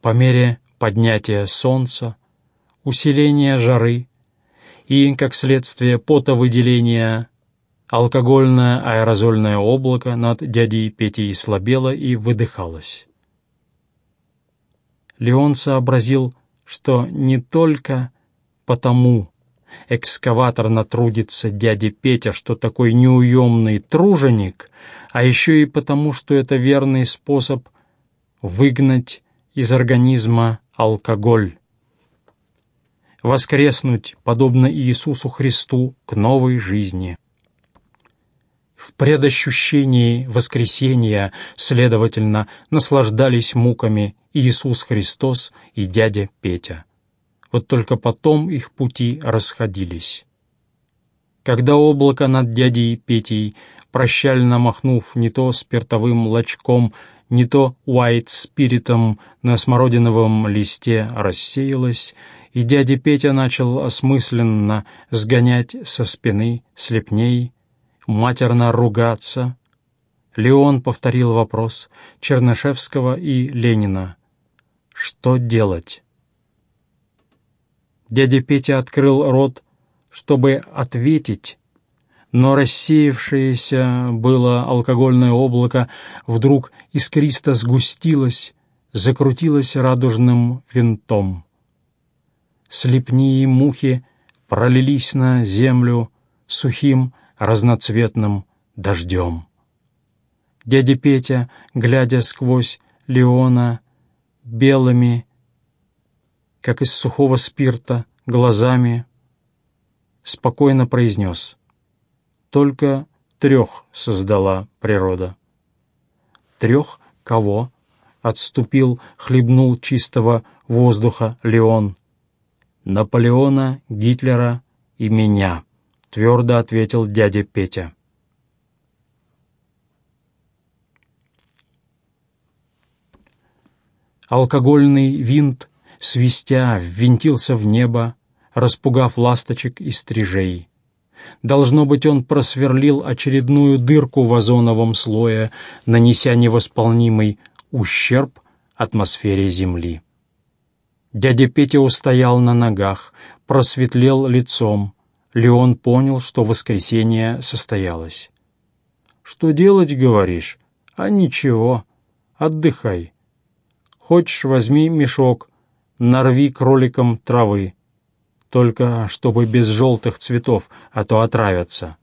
По мере поднятия солнца, усиления жары и, как следствие, потовыделения, алкогольное аэрозольное облако над дядей Петей слабело и выдыхалось. Леон сообразил, что не только потому экскаваторно трудится дядя Петя, что такой неуемный труженик, а еще и потому, что это верный способ выгнать из организма алкоголь. Воскреснуть, подобно Иисусу Христу, к новой жизни. В предощущении воскресения, следовательно, наслаждались муками Иисус Христос и дядя Петя. Вот только потом их пути расходились. Когда облако над дядей Петей, прощально махнув не то спиртовым лачком, не то уайт-спиритом на смородиновом листе рассеялось, и дядя Петя начал осмысленно сгонять со спины слепней, матерно ругаться. Леон повторил вопрос Чернышевского и Ленина. Что делать? Дядя Петя открыл рот, чтобы ответить, но рассеявшееся было алкогольное облако вдруг искристо сгустилось, закрутилось радужным винтом. Слепни и мухи пролились на землю сухим разноцветным дождем. Дядя Петя, глядя сквозь Леона белыми, как из сухого спирта, глазами, спокойно произнес «Только трех создала природа». «Трех кого?» — отступил, хлебнул чистого воздуха Леон. «Наполеона, Гитлера и меня». — твердо ответил дядя Петя. Алкогольный винт, свистя, ввинтился в небо, распугав ласточек и стрижей. Должно быть, он просверлил очередную дырку в озоновом слое, нанеся невосполнимый ущерб атмосфере Земли. Дядя Петя устоял на ногах, просветлел лицом, Леон понял, что воскресенье состоялось. «Что делать, говоришь? А ничего, отдыхай. Хочешь, возьми мешок, нарви кроликам травы. Только чтобы без желтых цветов, а то отравятся».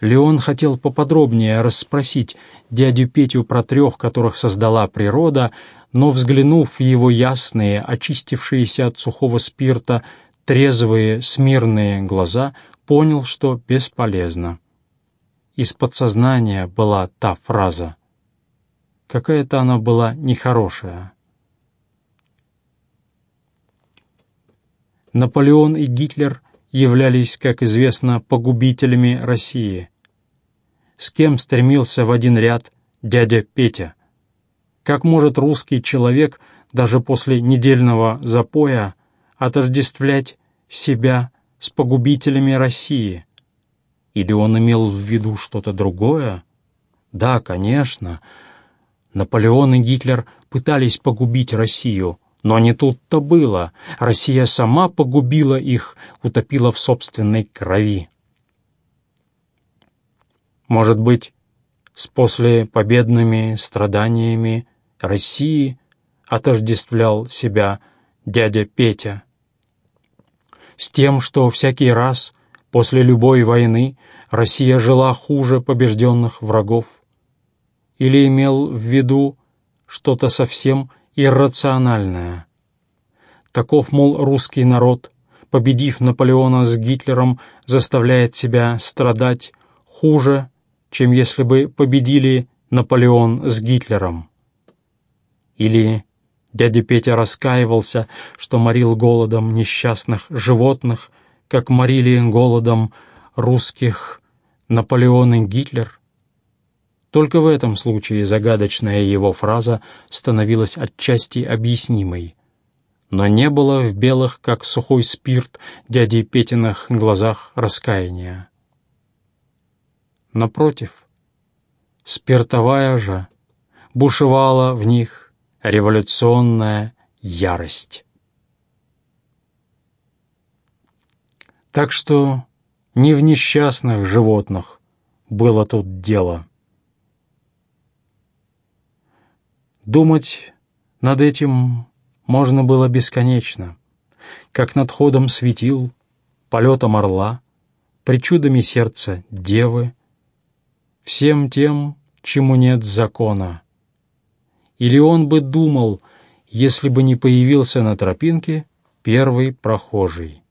Леон хотел поподробнее расспросить дядю Петю про трех, которых создала природа, но, взглянув в его ясные, очистившиеся от сухого спирта, трезвые, смирные глаза, понял, что бесполезно. Из подсознания была та фраза. Какая-то она была нехорошая. Наполеон и Гитлер являлись, как известно, погубителями России. С кем стремился в один ряд дядя Петя? Как может русский человек даже после недельного запоя отождествлять себя с погубителями России? Или он имел в виду что-то другое? Да, конечно. Наполеон и Гитлер пытались погубить Россию, но не тут-то было. Россия сама погубила их, утопила в собственной крови. Может быть, с послепобедными страданиями России отождествлял себя дядя Петя. С тем, что всякий раз после любой войны Россия жила хуже побежденных врагов. Или имел в виду что-то совсем иррациональное. Таков, мол, русский народ, победив Наполеона с Гитлером, заставляет себя страдать хуже, чем если бы победили Наполеон с Гитлером. Или дядя Петя раскаивался, что морил голодом несчастных животных, как морили голодом русских Наполеон и Гитлер. Только в этом случае загадочная его фраза становилась отчасти объяснимой. Но не было в белых, как сухой спирт, дяди Петиных глазах раскаяния. Напротив, спиртовая же, бушевала в них революционная ярость. Так что не в несчастных животных было тут дело. Думать над этим можно было бесконечно, как над ходом светил, полетом орла, причудами сердца девы, всем тем, чему нет закона. Или он бы думал, если бы не появился на тропинке первый прохожий.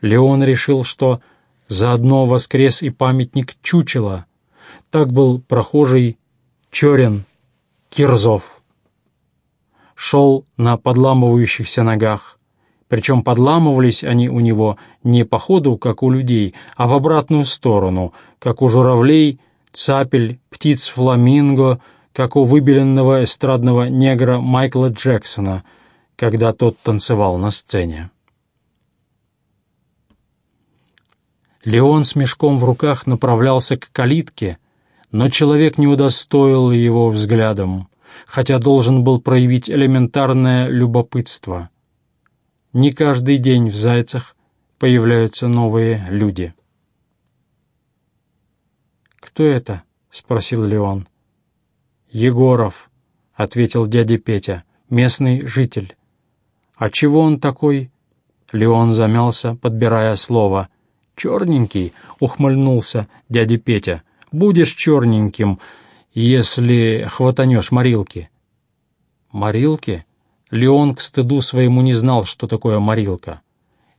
Леон решил, что заодно воскрес и памятник чучела. Так был прохожий Чорин Кирзов. Шел на подламывающихся ногах, причем подламывались они у него не по ходу, как у людей, а в обратную сторону, как у журавлей, цапель, птиц фламинго, как у выбеленного эстрадного негра Майкла Джексона, когда тот танцевал на сцене. Леон с мешком в руках направлялся к калитке, но человек не удостоил его взглядом, хотя должен был проявить элементарное любопытство. Не каждый день в Зайцах появляются новые люди. «Кто это?» — спросил Леон. «Егоров», — ответил дядя Петя, — «местный житель». «А чего он такой?» Леон замялся, подбирая слово — «Черненький», — ухмыльнулся дядя Петя, — «будешь черненьким, если хватанешь морилки». «Морилки?» Леон к стыду своему не знал, что такое морилка.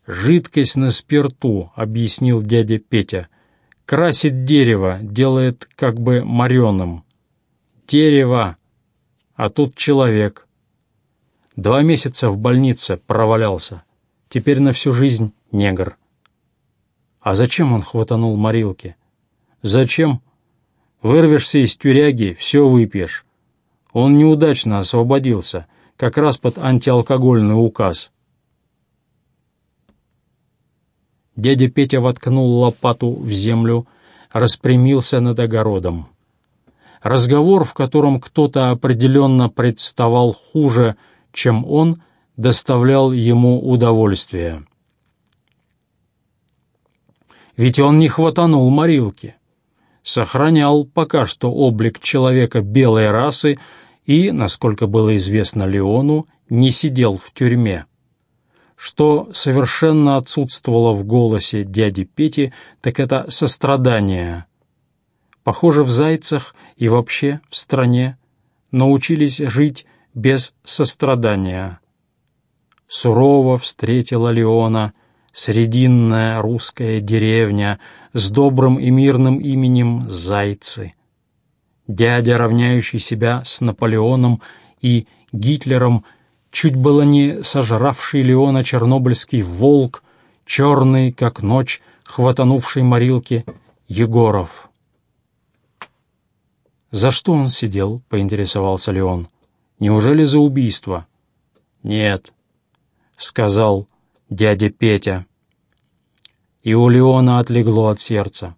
«Жидкость на спирту», — объяснил дядя Петя. «Красит дерево, делает как бы мореным». «Дерево, а тут человек». Два месяца в больнице провалялся. Теперь на всю жизнь негр. А зачем он хватанул морилки? Зачем? Вырвешься из тюряги, все выпьешь. Он неудачно освободился, как раз под антиалкогольный указ. Дядя Петя воткнул лопату в землю, распрямился над огородом. Разговор, в котором кто-то определенно представал хуже, чем он, доставлял ему удовольствие ведь он не хватанул морилки. Сохранял пока что облик человека белой расы и, насколько было известно Леону, не сидел в тюрьме. Что совершенно отсутствовало в голосе дяди Пети, так это сострадание. Похоже, в Зайцах и вообще в стране научились жить без сострадания. Сурово встретила Леона — срединная русская деревня с добрым и мирным именем Зайцы. Дядя, равняющий себя с Наполеоном и Гитлером, чуть было не сожравший Леона чернобыльский волк, черный, как ночь, хватанувший морилки, Егоров. «За что он сидел?» — поинтересовался Леон. «Неужели за убийство?» «Нет», — сказал дядя Петя. И у Леона отлегло от сердца.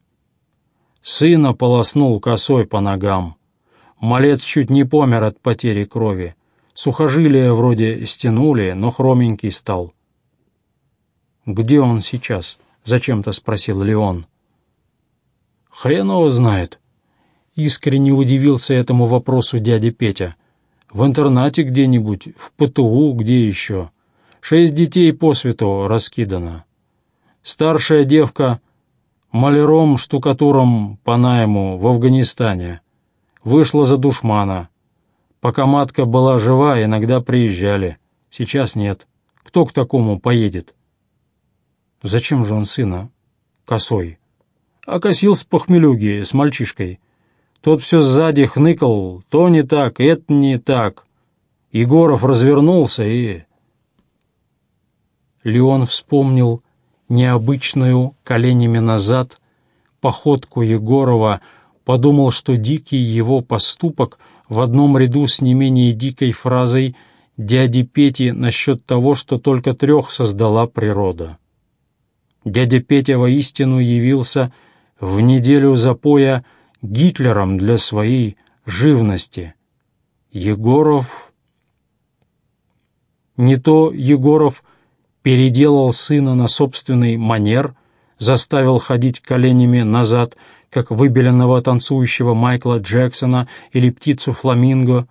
Сына полоснул косой по ногам. Малец чуть не помер от потери крови. Сухожилия вроде стянули, но хроменький стал. «Где он сейчас?» — зачем-то спросил Леон. «Хрен его знает». Искренне удивился этому вопросу дядя Петя. «В интернате где-нибудь, в ПТУ, где еще?» Шесть детей по свету раскидано. Старшая девка маляром-штукатуром по найму в Афганистане. Вышла за душмана. Пока матка была жива, иногда приезжали. Сейчас нет. Кто к такому поедет? Зачем же он сына? Косой. А косил с похмелюги, с мальчишкой. Тот все сзади хныкал, то не так, это не так. Егоров развернулся и Леон вспомнил необычную коленями назад походку Егорова, подумал, что дикий его поступок в одном ряду с не менее дикой фразой дяди Пети насчет того, что только трех создала природа. Дядя Петя воистину явился в неделю запоя Гитлером для своей живности. Егоров... Не то Егоров переделал сына на собственный манер, заставил ходить коленями назад, как выбеленного танцующего Майкла Джексона или птицу фламинго,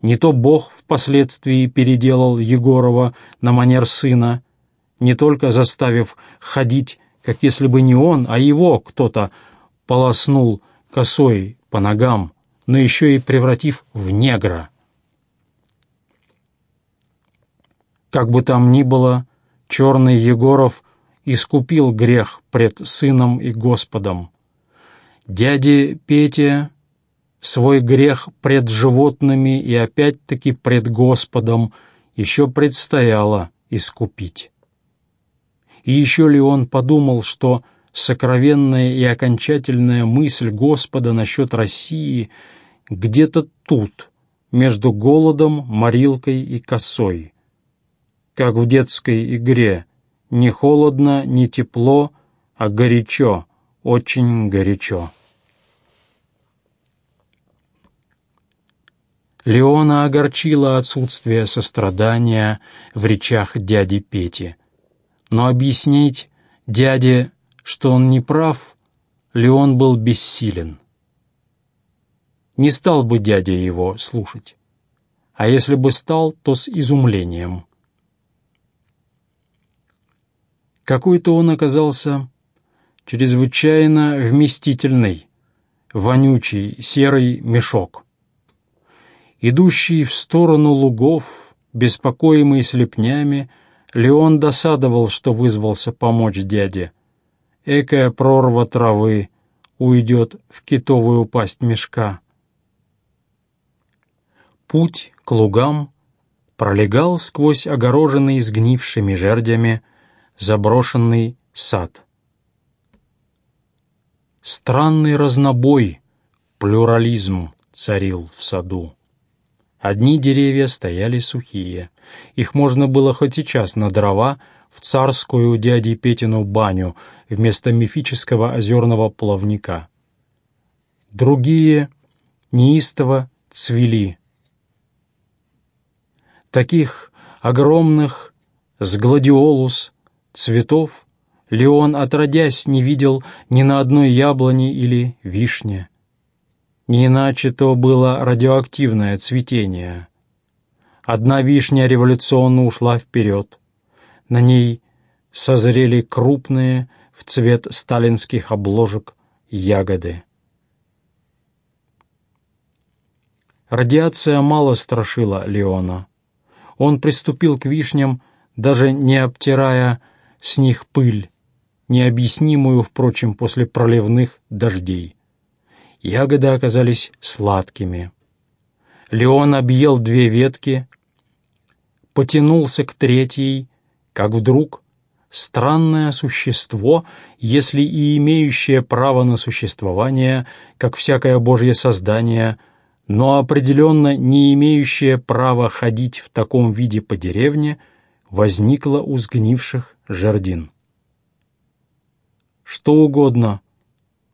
не то Бог впоследствии переделал Егорова на манер сына, не только заставив ходить, как если бы не он, а его кто-то полоснул косой по ногам, но еще и превратив в негра. Как бы там ни было, черный Егоров искупил грех пред сыном и Господом. Дяде Пете свой грех пред животными и опять-таки пред Господом еще предстояло искупить. И еще ли он подумал, что сокровенная и окончательная мысль Господа насчет России где-то тут, между голодом, морилкой и косой. Как в детской игре, не холодно, не тепло, а горячо, очень горячо. Леона огорчило отсутствие сострадания в речах дяди Пети. Но объяснить дяде что он не прав, Леон был бессилен. Не стал бы дядя его слушать, а если бы стал, то с изумлением. Какой-то он оказался чрезвычайно вместительный, вонючий серый мешок. Идущий в сторону лугов, беспокоимый слепнями, Леон досадовал, что вызвался помочь дяде — экая прорва травы уйдет в китовую пасть мешка. Путь к лугам пролегал сквозь огороженный сгнившими жердями заброшенный сад. Странный разнобой, плюрализм царил в саду. Одни деревья стояли сухие, их можно было хоть и час на дрова в царскую дяди Петину баню вместо мифического озерного плавника. Другие неистово цвели. Таких огромных с гладиолус цветов Леон, отродясь, не видел ни на одной яблоне или вишне. Не иначе то было радиоактивное цветение. Одна вишня революционно ушла вперед. На ней созрели крупные, в цвет сталинских обложек, ягоды. Радиация мало страшила Леона. Он приступил к вишням, даже не обтирая с них пыль, необъяснимую, впрочем, после проливных дождей. Ягоды оказались сладкими. Леон объел две ветки, потянулся к третьей как вдруг странное существо, если и имеющее право на существование, как всякое Божье создание, но определенно не имеющее права ходить в таком виде по деревне, возникло у сгнивших жердин. Что угодно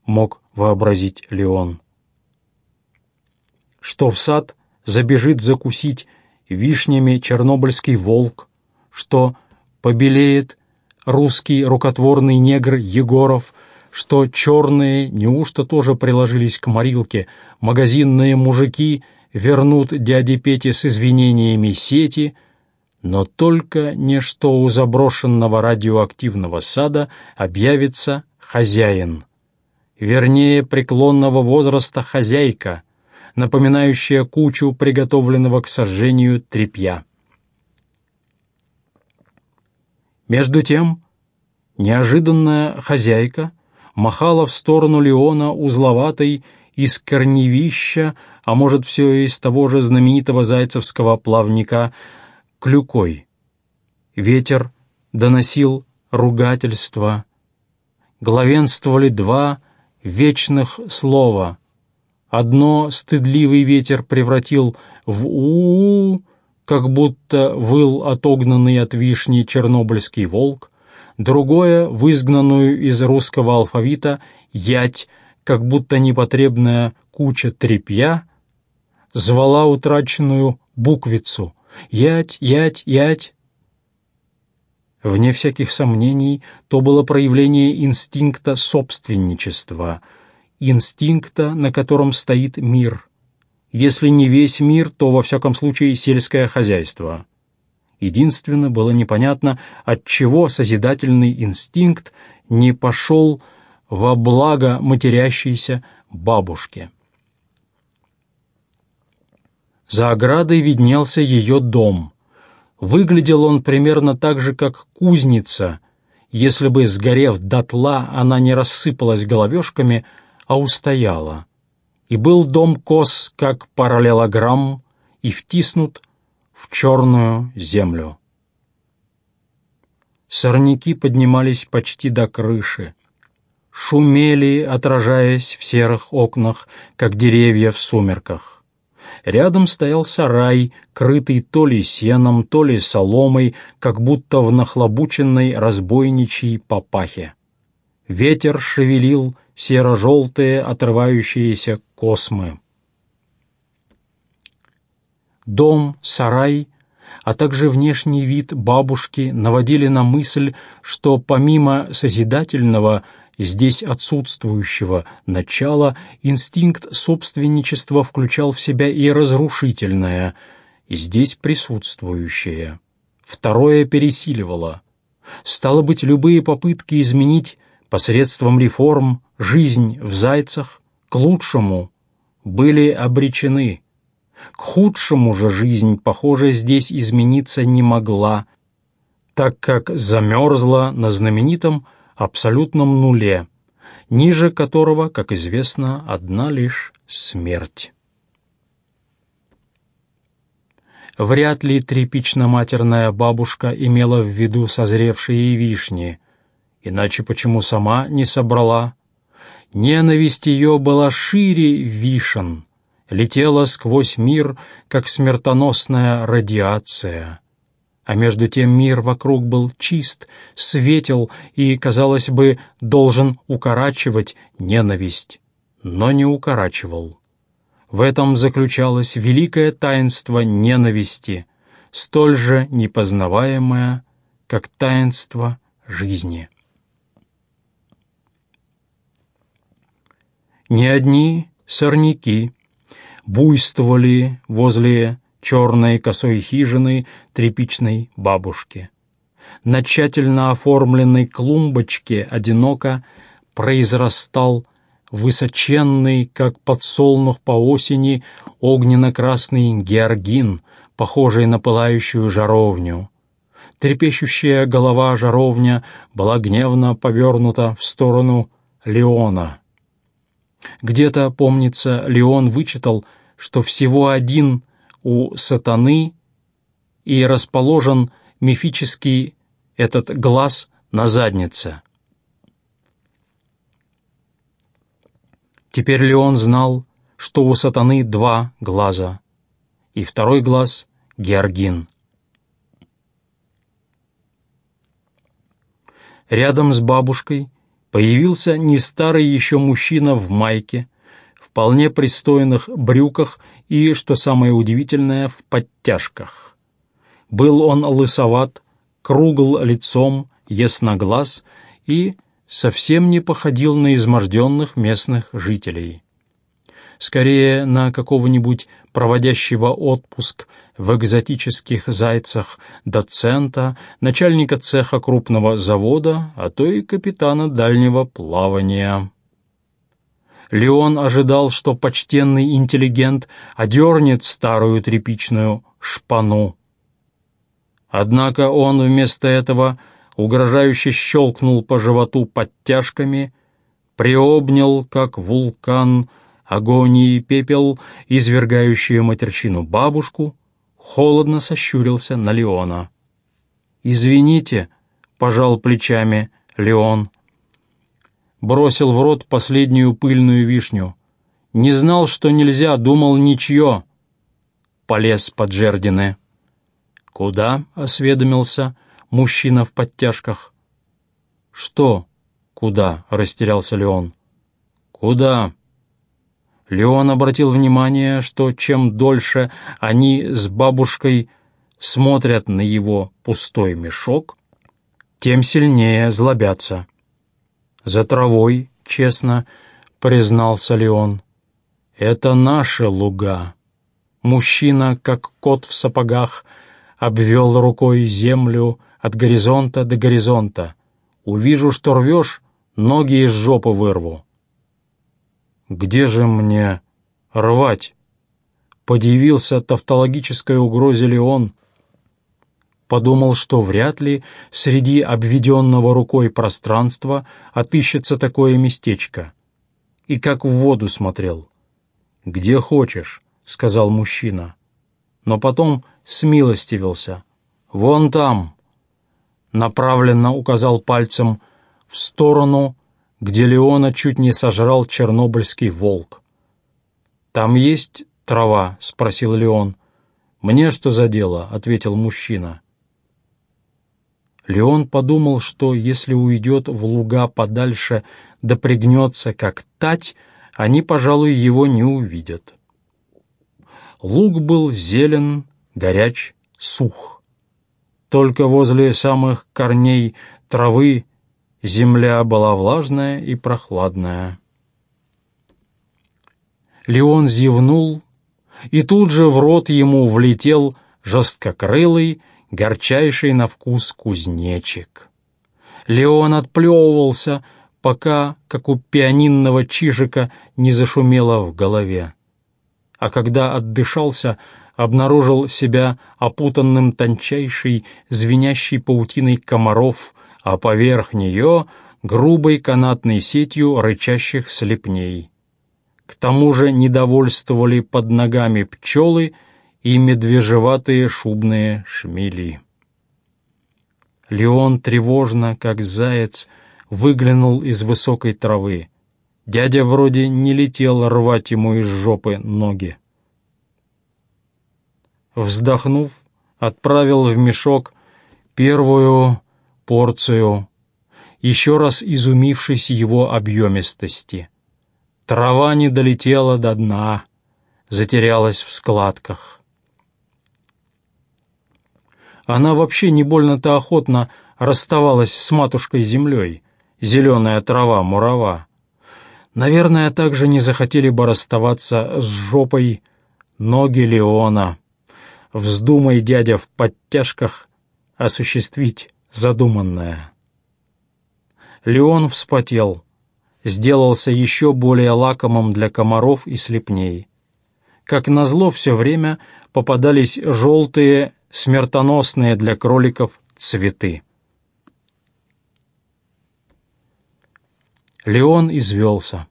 мог вообразить Леон. Что в сад забежит закусить вишнями чернобыльский волк, что побелеет русский рукотворный негр Егоров, что черные неужто тоже приложились к морилке, магазинные мужики вернут дяде Пете с извинениями сети, но только не что у заброшенного радиоактивного сада объявится хозяин, вернее, преклонного возраста хозяйка, напоминающая кучу приготовленного к сожжению тряпья. Между тем, неожиданная хозяйка махала в сторону Леона узловатой из корневища, а может, все из того же знаменитого зайцевского плавника, клюкой. Ветер доносил ругательства. Главенствовали два вечных слова. Одно стыдливый ветер превратил в у, -у, -у как будто выл отогнанный от вишни чернобыльский волк, другое, в изгнанную из русского алфавита, ять, как будто непотребная куча тряпья, звала утраченную буквицу «Ять, ять, ять». Вне всяких сомнений, то было проявление инстинкта собственничества, инстинкта, на котором стоит мир. Если не весь мир, то, во всяком случае, сельское хозяйство. Единственно было непонятно, отчего созидательный инстинкт не пошел во благо матерящейся бабушке. За оградой виднелся ее дом. Выглядел он примерно так же, как кузница, если бы, сгорев дотла, она не рассыпалась головешками, а устояла. И был дом кос, как параллелограмм, и втиснут в черную землю. Сорняки поднимались почти до крыши, шумели, отражаясь в серых окнах, как деревья в сумерках. Рядом стоял сарай, крытый то ли сеном, то ли соломой, как будто в нахлобученной разбойничьей папахе. Ветер шевелил серо-желтые отрывающиеся космы. Дом, сарай, а также внешний вид бабушки наводили на мысль, что помимо созидательного, здесь отсутствующего начала, инстинкт собственничества включал в себя и разрушительное, и здесь присутствующее. Второе пересиливало. Стало быть, любые попытки изменить посредством реформ жизнь в Зайцах к лучшему были обречены – к худшему же жизнь, похоже, здесь измениться не могла, так как замерзла на знаменитом абсолютном нуле, ниже которого, как известно, одна лишь смерть. Вряд ли тряпично-матерная бабушка имела в виду созревшие вишни, иначе почему сама не собрала? Ненависть ее была шире вишен — летела сквозь мир, как смертоносная радиация. А между тем мир вокруг был чист, светел и, казалось бы, должен укорачивать ненависть, но не укорачивал. В этом заключалось великое таинство ненависти, столь же непознаваемое, как таинство жизни. Не одни сорняки буйствовали возле черной косой хижины тряпичной бабушки. На тщательно оформленной клумбочке одиноко произрастал высоченный, как подсолнух по осени, огненно-красный георгин, похожий на пылающую жаровню. Трепещущая голова жаровня была гневно повернута в сторону Леона. Где-то, помнится, Леон вычитал — что всего один у сатаны и расположен мифический этот глаз на заднице. Теперь Леон знал, что у сатаны два глаза, и второй глаз — Георгин. Рядом с бабушкой появился не старый еще мужчина в майке, вполне пристойных брюках и, что самое удивительное, в подтяжках. Был он лысоват, кругл лицом, ясноглаз и совсем не походил на изможденных местных жителей. Скорее, на какого-нибудь проводящего отпуск в экзотических зайцах доцента, начальника цеха крупного завода, а то и капитана дальнего плавания. Леон ожидал, что почтенный интеллигент одернет старую тряпичную шпану. Однако он вместо этого угрожающе щелкнул по животу подтяжками, приобнял, как вулкан, агонии пепел, извергающую матерчину бабушку, холодно сощурился на Леона. «Извините», — пожал плечами Леон, — бросил в рот последнюю пыльную вишню. Не знал, что нельзя, думал ничье. Полез под жердины. «Куда?» — осведомился мужчина в подтяжках. «Что? Куда?» — растерялся Леон. «Куда?» Леон обратил внимание, что чем дольше они с бабушкой смотрят на его пустой мешок, тем сильнее злобятся. «За травой, честно», — признался Леон, — «это наши луга». Мужчина, как кот в сапогах, обвел рукой землю от горизонта до горизонта. «Увижу, что рвешь, ноги из жопы вырву». «Где же мне рвать?» Подивился тавтологической угрозе Леон. Подумал, что вряд ли среди обведенного рукой пространства отыщется такое местечко. И как в воду смотрел. «Где хочешь», — сказал мужчина. Но потом смилостивился. «Вон там!» Направленно указал пальцем в сторону, где Леона чуть не сожрал чернобыльский волк. «Там есть трава?» — спросил Леон. «Мне что за дело?» — ответил мужчина. Леон подумал, что если уйдет в луга подальше да пригнется, как тать, они, пожалуй, его не увидят. Луг был зелен, горяч, сух. Только возле самых корней травы Земля была влажная и прохладная. Леон зевнул, и тут же в рот ему влетел жесткокрылый, горчайший на вкус кузнечик. Леон отплевывался, пока, как у пианинного чижика, не зашумело в голове. А когда отдышался, обнаружил себя опутанным тончайшей, звенящей паутиной комаров, а поверх нее грубой канатной сетью рычащих слепней. К тому же недовольствовали под ногами пчелы и медвежеватые шубные шмели. Леон тревожно, как заяц, выглянул из высокой травы. Дядя вроде не летел рвать ему из жопы ноги. Вздохнув, отправил в мешок первую порцию, еще раз изумившись его объемистости. Трава не долетела до дна, затерялась в складках. Она вообще не больно-то охотно расставалась с матушкой-землей, зеленая трава, мурава. Наверное, также не захотели бы расставаться с жопой ноги Леона. Вздумай, дядя, в подтяжках осуществить задуманное. Леон вспотел, сделался еще более лакомым для комаров и слепней. Как назло, все время попадались желтые, смертоносные для кроликов цветы. Леон извелся.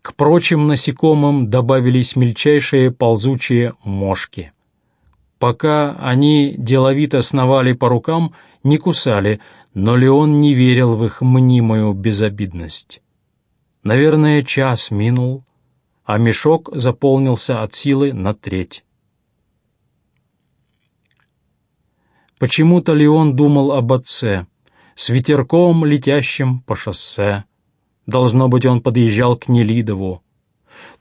К прочим насекомым добавились мельчайшие ползучие мошки. Пока они деловито сновали по рукам, не кусали, но Леон не верил в их мнимую безобидность. Наверное, час минул, а мешок заполнился от силы на треть. Почему-то Леон думал об отце, с ветерком, летящим по шоссе. Должно быть, он подъезжал к Нелидову.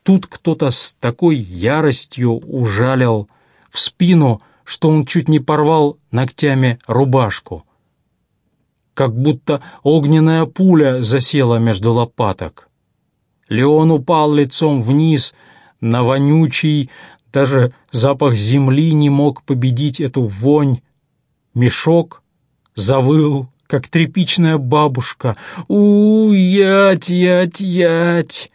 Тут кто-то с такой яростью ужалил в спину, что он чуть не порвал ногтями рубашку. Как будто огненная пуля засела между лопаток. Леон упал лицом вниз на вонючий, даже запах земли не мог победить эту вонь. Мешок завыл, как тряпичная бабушка. у ять, ять, ять!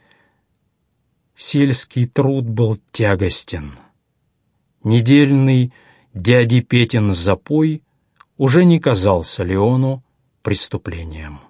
Сельский труд был тягостен. Недельный дяди Петин запой уже не казался Леону преступлением.